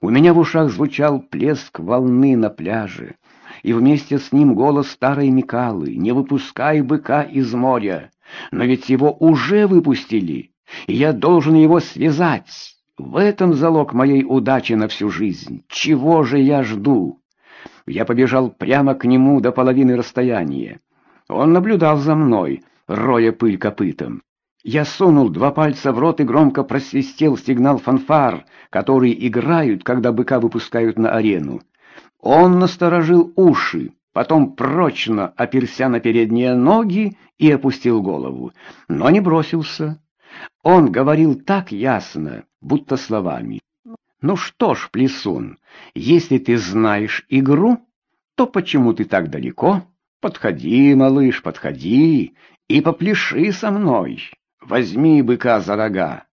У меня в ушах звучал плеск волны на пляже, и вместе с ним голос старой Микалы «Не выпускай быка из моря!» Но ведь его уже выпустили, и я должен его связать. В этом залог моей удачи на всю жизнь. Чего же я жду? Я побежал прямо к нему до половины расстояния. Он наблюдал за мной, роя пыль копытом. Я сунул два пальца в рот и громко просвистел сигнал фанфар, которые играют, когда быка выпускают на арену. Он насторожил уши, потом прочно оперся на передние ноги и опустил голову, но не бросился. Он говорил так ясно, будто словами. «Ну что ж, Плесун, если ты знаешь игру, то почему ты так далеко? Подходи, малыш, подходи и попляши со мной». Возьми быка за рога.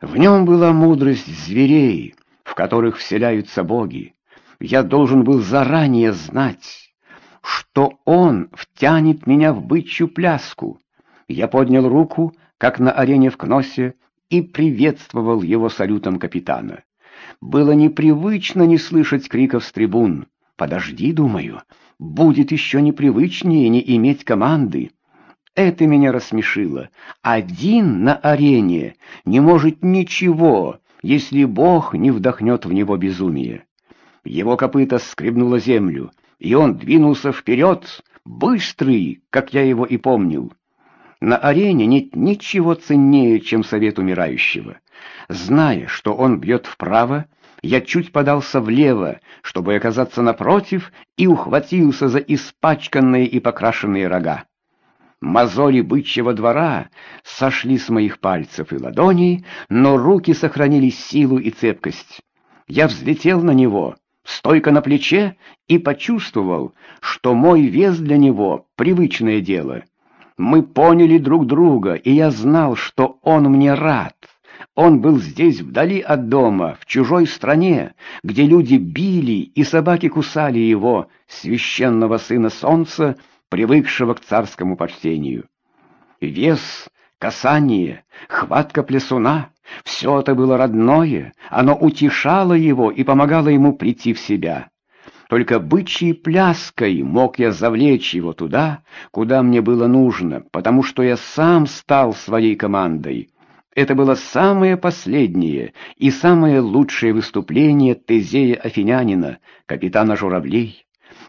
В нем была мудрость зверей, в которых вселяются боги. Я должен был заранее знать, что он втянет меня в бычью пляску. Я поднял руку, как на арене в Кносе, и приветствовал его салютом капитана. Было непривычно не слышать криков с трибун. «Подожди, думаю, будет еще непривычнее не иметь команды». Это меня рассмешило. Один на арене не может ничего, если Бог не вдохнет в него безумие. Его копыта скребнуло землю, и он двинулся вперед, быстрый, как я его и помнил. На арене нет ничего ценнее, чем совет умирающего. Зная, что он бьет вправо, я чуть подался влево, чтобы оказаться напротив, и ухватился за испачканные и покрашенные рога. Мозоли бычьего двора сошли с моих пальцев и ладоней, но руки сохранили силу и цепкость. Я взлетел на него, стойко на плече, и почувствовал, что мой вес для него — привычное дело. Мы поняли друг друга, и я знал, что он мне рад. Он был здесь, вдали от дома, в чужой стране, где люди били и собаки кусали его, священного сына солнца, привыкшего к царскому почтению. Вес, касание, хватка плесуна — все это было родное, оно утешало его и помогало ему прийти в себя. Только бычьей пляской мог я завлечь его туда, куда мне было нужно, потому что я сам стал своей командой. Это было самое последнее и самое лучшее выступление Тезея Афинянина, капитана Журавлей.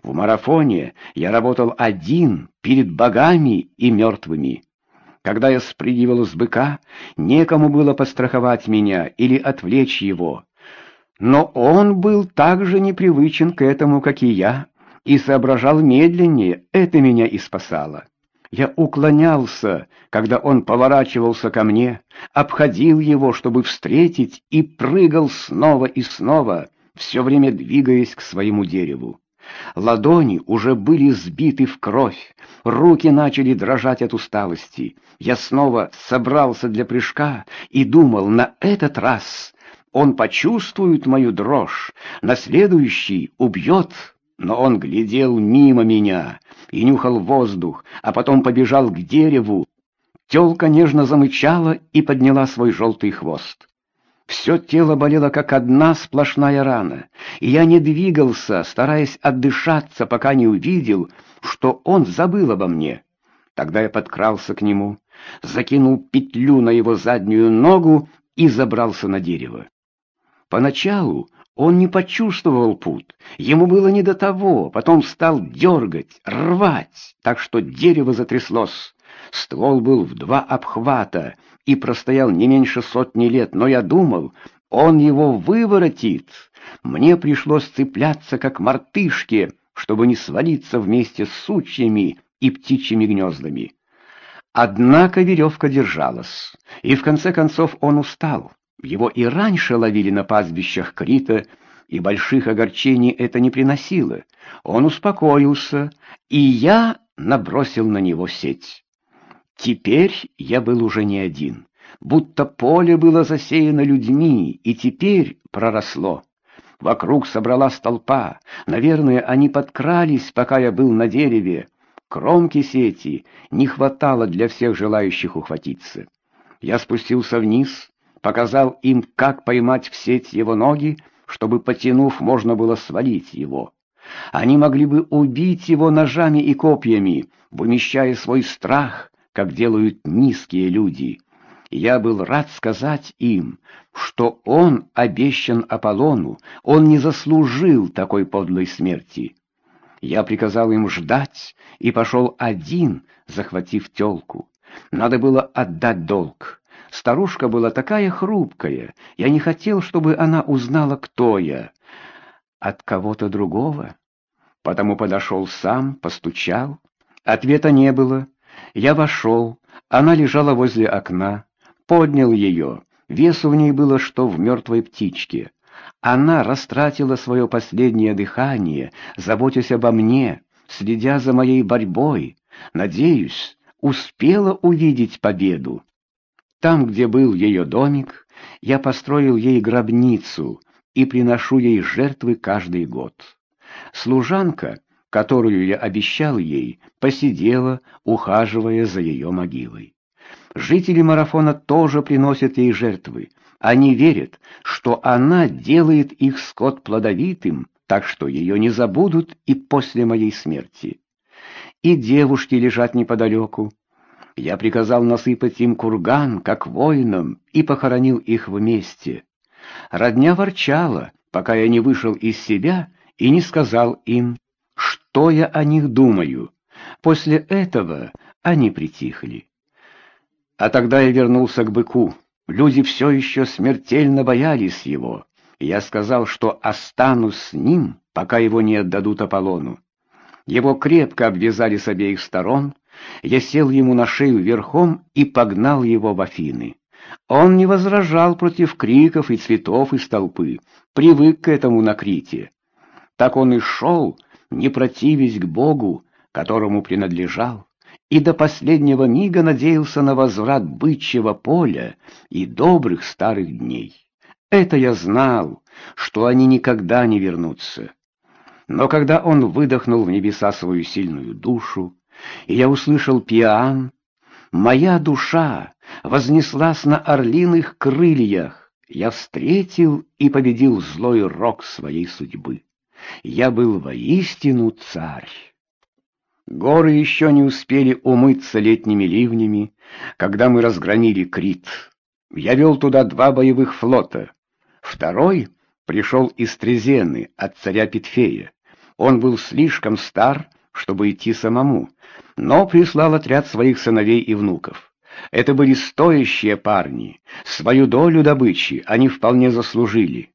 В марафоне я работал один, перед богами и мертвыми. Когда я спрыгивал с быка, некому было постраховать меня или отвлечь его. Но он был так же непривычен к этому, как и я, и соображал медленнее, это меня и спасало. Я уклонялся, когда он поворачивался ко мне, обходил его, чтобы встретить, и прыгал снова и снова, все время двигаясь к своему дереву. Ладони уже были сбиты в кровь, руки начали дрожать от усталости. Я снова собрался для прыжка и думал, на этот раз он почувствует мою дрожь, на следующий убьет, но он глядел мимо меня и нюхал воздух, а потом побежал к дереву. Тёлка нежно замычала и подняла свой желтый хвост. Все тело болело, как одна сплошная рана, и я не двигался, стараясь отдышаться, пока не увидел, что он забыл обо мне. Тогда я подкрался к нему, закинул петлю на его заднюю ногу и забрался на дерево. Поначалу он не почувствовал пут, ему было не до того, потом стал дергать, рвать, так что дерево затряслось. Ствол был в два обхвата и простоял не меньше сотни лет, но я думал, он его выворотит. Мне пришлось цепляться, как мартышке, чтобы не свалиться вместе с сучьями и птичьими гнездами. Однако веревка держалась, и в конце концов он устал. Его и раньше ловили на пастбищах Крита, и больших огорчений это не приносило. Он успокоился, и я набросил на него сеть. Теперь я был уже не один, будто поле было засеяно людьми, и теперь проросло. Вокруг собралась толпа, наверное, они подкрались, пока я был на дереве. Кромки сети не хватало для всех желающих ухватиться. Я спустился вниз, показал им, как поймать в сеть его ноги, чтобы, потянув, можно было свалить его. Они могли бы убить его ножами и копьями, вымещая свой страх, как делают низкие люди. Я был рад сказать им, что он обещан Аполлону, он не заслужил такой подлой смерти. Я приказал им ждать и пошел один, захватив тёлку. Надо было отдать долг. Старушка была такая хрупкая, я не хотел, чтобы она узнала, кто я. От кого-то другого. Потому подошел сам, постучал. Ответа не было. Я вошел, она лежала возле окна, поднял ее. Весу в ней было, что в мертвой птичке. Она растратила свое последнее дыхание, заботясь обо мне, следя за моей борьбой. Надеюсь, успела увидеть победу. Там, где был ее домик, я построил ей гробницу и приношу ей жертвы каждый год. Служанка, которую я обещал ей, посидела, ухаживая за ее могилой. Жители марафона тоже приносят ей жертвы. Они верят, что она делает их скот плодовитым, так что ее не забудут и после моей смерти. И девушки лежат неподалеку. Я приказал насыпать им курган, как воинам, и похоронил их вместе. Родня ворчала, пока я не вышел из себя и не сказал им, что я о них думаю. После этого они притихли. А тогда я вернулся к быку. Люди все еще смертельно боялись его. Я сказал, что останусь с ним, пока его не отдадут Аполлону. Его крепко обвязали с обеих сторон. Я сел ему на шею верхом и погнал его в Афины. Он не возражал против криков и цветов из толпы, привык к этому на Крите. Так он и шел, не противясь к Богу, которому принадлежал, и до последнего мига надеялся на возврат бычьего поля и добрых старых дней. Это я знал, что они никогда не вернутся. Но когда он выдохнул в небеса свою сильную душу, и я услышал пиан, моя душа вознеслась на орлиных крыльях, я встретил и победил злой рок своей судьбы. Я был воистину царь. Горы еще не успели умыться летними ливнями, когда мы разгромили Крит. Я вел туда два боевых флота. Второй пришел из Трезены от царя Петфея. Он был слишком стар, чтобы идти самому, но прислал отряд своих сыновей и внуков. Это были стоящие парни. Свою долю добычи они вполне заслужили.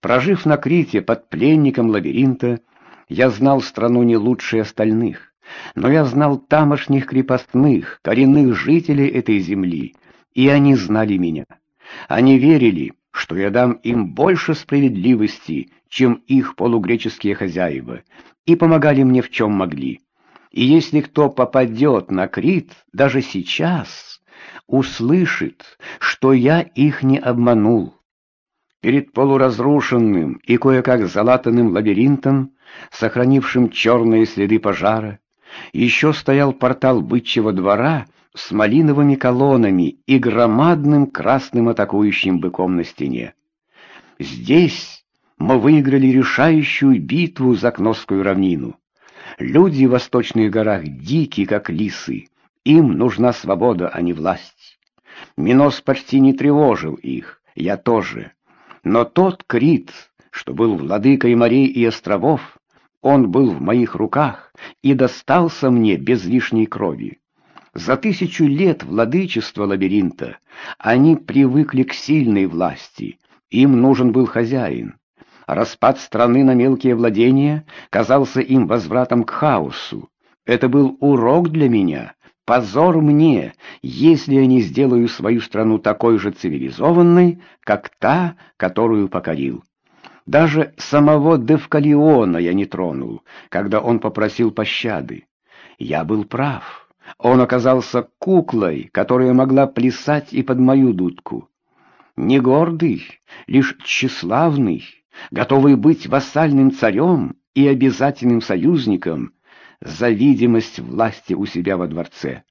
Прожив на Крите под пленником лабиринта, я знал страну не лучше остальных, но я знал тамошних крепостных, коренных жителей этой земли, и они знали меня. Они верили, что я дам им больше справедливости, чем их полугреческие хозяева, и помогали мне в чем могли. И если кто попадет на Крит, даже сейчас, услышит, что я их не обманул. Перед полуразрушенным и кое-как залатанным лабиринтом, сохранившим черные следы пожара, еще стоял портал бычьего двора с малиновыми колоннами и громадным красным атакующим быком на стене. Здесь мы выиграли решающую битву за Кносскую равнину. Люди в восточных горах дикие, как лисы. Им нужна свобода, а не власть. Минос почти не тревожил их, я тоже. Но тот Крит, что был владыкой морей и островов, он был в моих руках и достался мне без лишней крови. За тысячу лет владычества лабиринта они привыкли к сильной власти, им нужен был хозяин. Распад страны на мелкие владения казался им возвратом к хаосу. Это был урок для меня, Позор мне, если я не сделаю свою страну такой же цивилизованной, как та, которую покорил. Даже самого Девкалиона я не тронул, когда он попросил пощады. Я был прав. Он оказался куклой, которая могла плясать и под мою дудку. Не гордый, лишь тщеславный, готовый быть вассальным царем и обязательным союзником — за видимость власти у себя во дворце.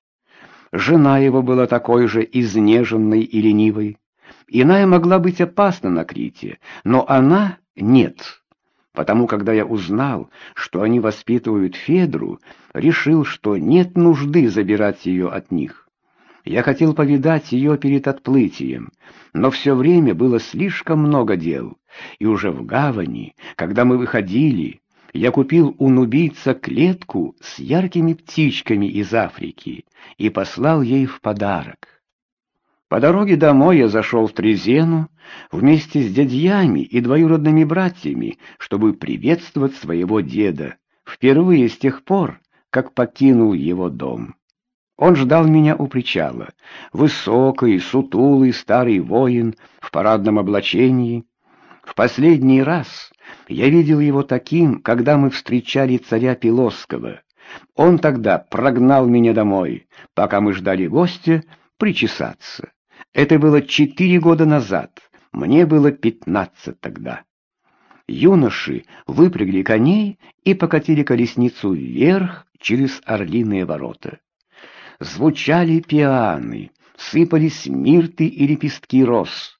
Жена его была такой же изнеженной и ленивой. Иная могла быть опасна на Крите, но она нет. Потому, когда я узнал, что они воспитывают Федру, решил, что нет нужды забирать ее от них. Я хотел повидать ее перед отплытием, но все время было слишком много дел, и уже в гавани, когда мы выходили, я купил у нубийца клетку с яркими птичками из Африки и послал ей в подарок. По дороге домой я зашел в Трезену вместе с дядьями и двоюродными братьями, чтобы приветствовать своего деда, впервые с тех пор, как покинул его дом. Он ждал меня у причала, высокий, сутулый старый воин в парадном облачении. В последний раз я видел его таким, когда мы встречали царя Пилосского. Он тогда прогнал меня домой, пока мы ждали гостя причесаться. Это было четыре года назад, мне было пятнадцать тогда. Юноши выпрягли коней и покатили колесницу вверх через орлиные ворота. Звучали пианы, сыпались мирты и лепестки роз.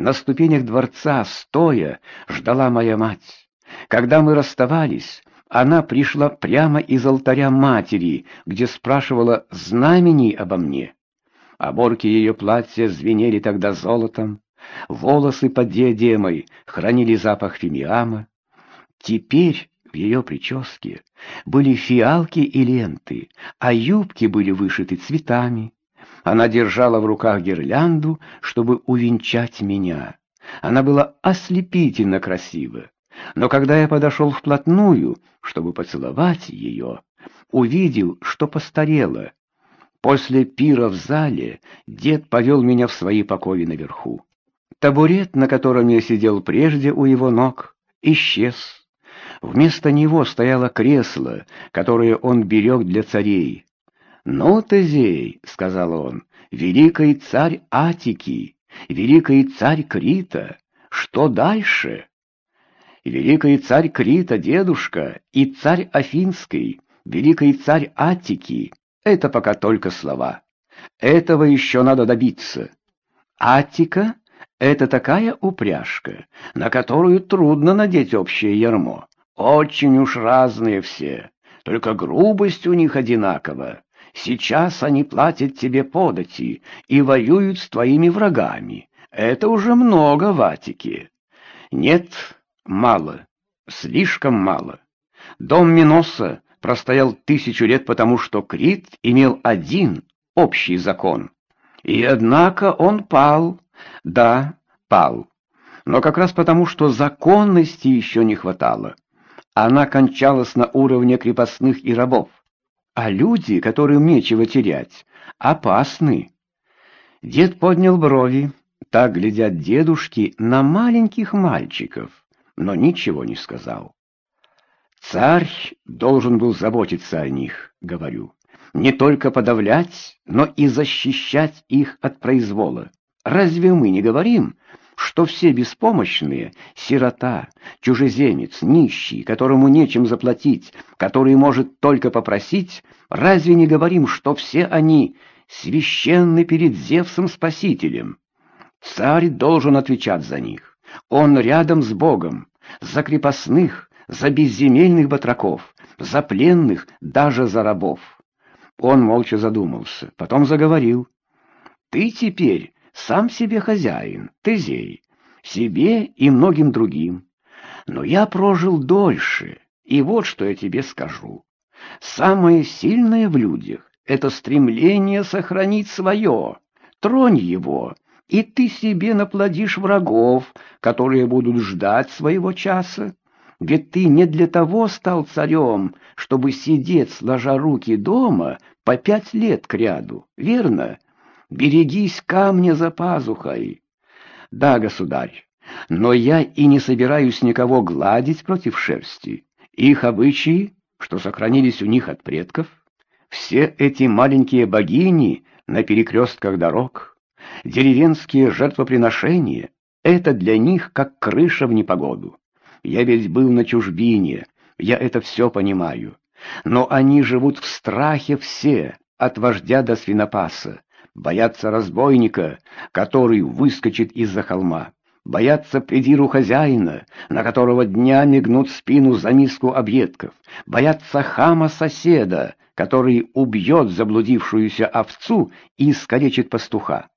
На ступенях дворца, стоя, ждала моя мать. Когда мы расставались, она пришла прямо из алтаря матери, где спрашивала знамений обо мне. Оборки ее платья звенели тогда золотом, волосы под диадемой хранили запах фимиама. Теперь в ее прическе были фиалки и ленты, а юбки были вышиты цветами. Она держала в руках гирлянду, чтобы увенчать меня. Она была ослепительно красива. Но когда я подошел вплотную, чтобы поцеловать ее, увидел, что постарела, После пира в зале дед повел меня в свои покои наверху. Табурет, на котором я сидел прежде у его ног, исчез. Вместо него стояло кресло, которое он берег для царей. «Ну, Тезей», — сказал он, — «великий царь Атики, великий царь Крита, что дальше?» «Великий царь Крита, дедушка, и царь Афинский, великий царь Атики, это пока только слова. Этого еще надо добиться. Аттика — это такая упряжка, на которую трудно надеть общее ярмо. Очень уж разные все, только грубость у них одинакова. Сейчас они платят тебе подати и воюют с твоими врагами. Это уже много в Атике. Нет, мало, слишком мало. Дом Миноса простоял тысячу лет, потому что Крит имел один общий закон. И однако он пал. Да, пал. Но как раз потому, что законности еще не хватало. Она кончалась на уровне крепостных и рабов. А люди, которым нечего терять, опасны. Дед поднял брови. Так глядят дедушки на маленьких мальчиков, но ничего не сказал. Царь должен был заботиться о них, говорю. Не только подавлять, но и защищать их от произвола. Разве мы не говорим, что все беспомощные — сирота, чужеземец, нищий, которому нечем заплатить, который может только попросить, разве не говорим, что все они священны перед Зевсом-спасителем? Царь должен отвечать за них. Он рядом с Богом, за крепостных, за безземельных батраков, за пленных, даже за рабов. Он молча задумался, потом заговорил. «Ты теперь сам себе хозяин, Тезей, себе и многим другим. Но я прожил дольше, и вот что я тебе скажу. Самое сильное в людях — это стремление сохранить свое. Тронь его, и ты себе наплодишь врагов, которые будут ждать своего часа. Ведь ты не для того стал царем, чтобы сидеть, сложа руки дома, по пять лет кряду, верно? Берегись камня за пазухой. Да, государь, но я и не собираюсь никого гладить против шерсти. Их обычаи, что сохранились у них от предков, все эти маленькие богини на перекрестках дорог, деревенские жертвоприношения — это для них как крыша в непогоду. Я ведь был на чужбине, я это все понимаю. Но они живут в страхе все, от вождя до свинопаса, боятся разбойника, который выскочит из-за холма, боятся придиру хозяина, на которого днями гнут спину за миску объедков, боятся хама соседа, который убьет заблудившуюся овцу и искалечит пастуха.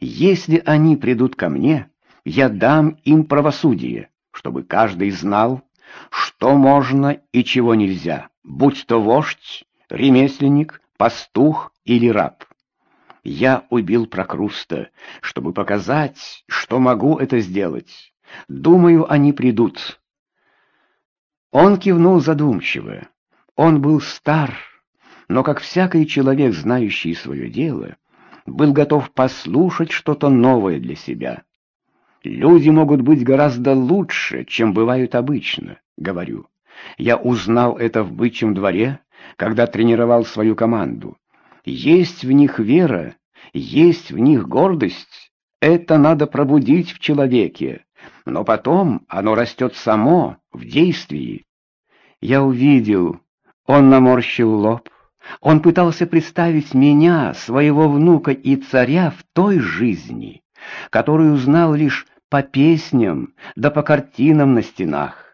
Если они придут ко мне, я дам им правосудие, чтобы каждый знал, что можно и чего нельзя, будь то вождь, ремесленник, пастух или раб. Я убил Прокруста, чтобы показать, что могу это сделать. Думаю, они придут. Он кивнул задумчиво. Он был стар, но, как всякий человек, знающий свое дело, был готов послушать что-то новое для себя. Люди могут быть гораздо лучше, чем бывают обычно, говорю. Я узнал это в бычьем дворе, когда тренировал свою команду. Есть в них вера, есть в них гордость. Это надо пробудить в человеке, но потом оно растет само, в действии. Я увидел, он наморщил лоб. Он пытался представить меня, своего внука и царя в той жизни, которую знал лишь по песням да по картинам на стенах.